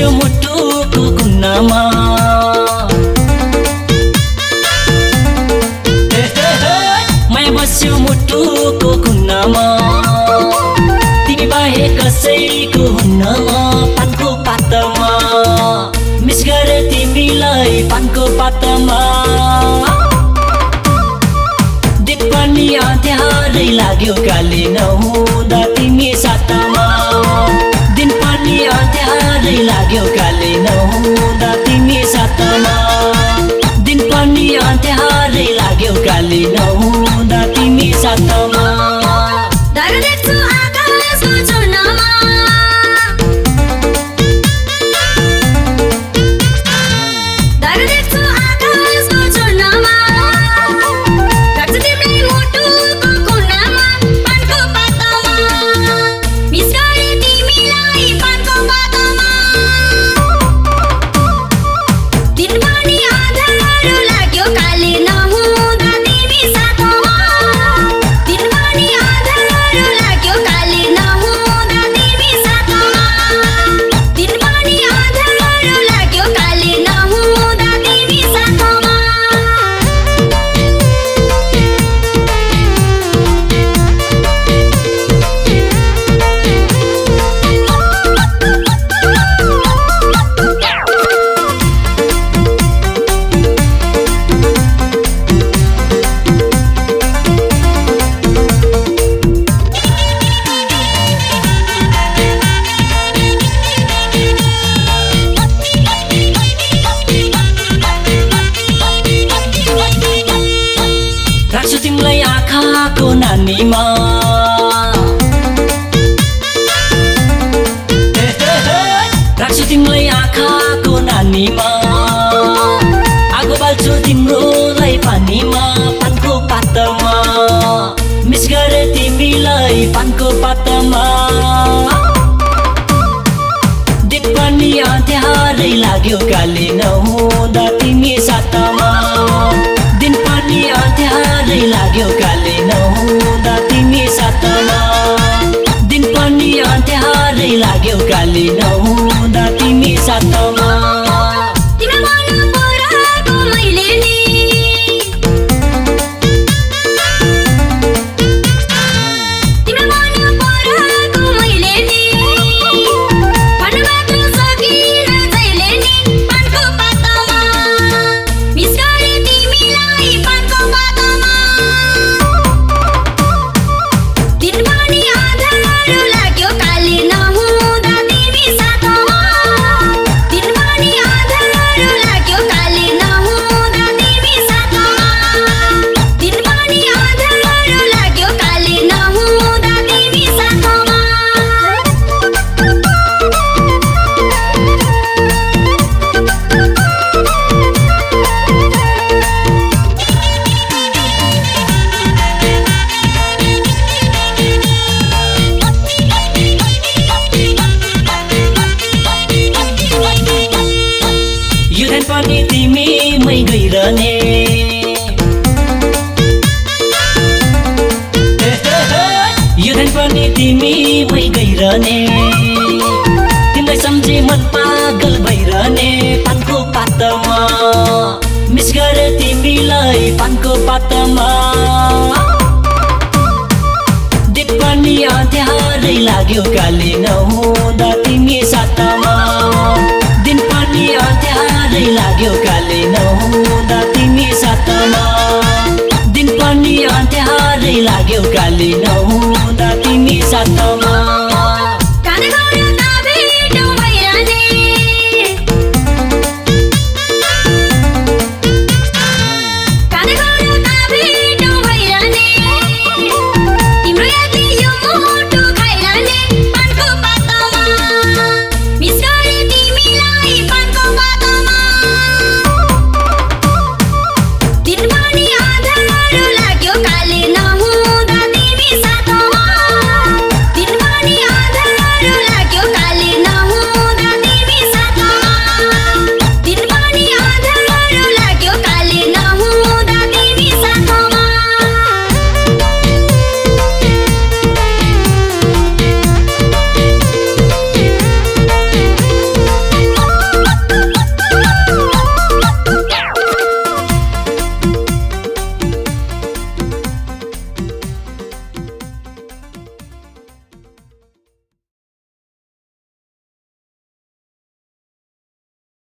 వచ్చు ముట్టుకున్నామా बस्यो मुटुको खुन्नमा तिमी बाहेक कसैको हुन्नमा पानको पातामा। मिस गरे तिमीलाई पानको पातामा। दिन पनि अँध्यारै लाग्यो काली नहुँदा तिमी साथ they like your राख्छु तिमीलाई आँखाको नानीमा। राख्छु तिमीलाई आँखाको नानीमा। आगो बाल्छु तिम्रोलाई पानीमा पानको पातामा मिस गरे तिमीलाई पानको पातामा दिन पनि लाग्यो कालिन गइरहने। यो दिन पनि तिमी भइ गइरहने। तिमीलाई सम्झे मन पागल भइरहने पानको पातमा। मिस गरे तिमीलाई पानको पातमा। दिन पनि लाग्यो काली नहुँदा तिमी सातामा।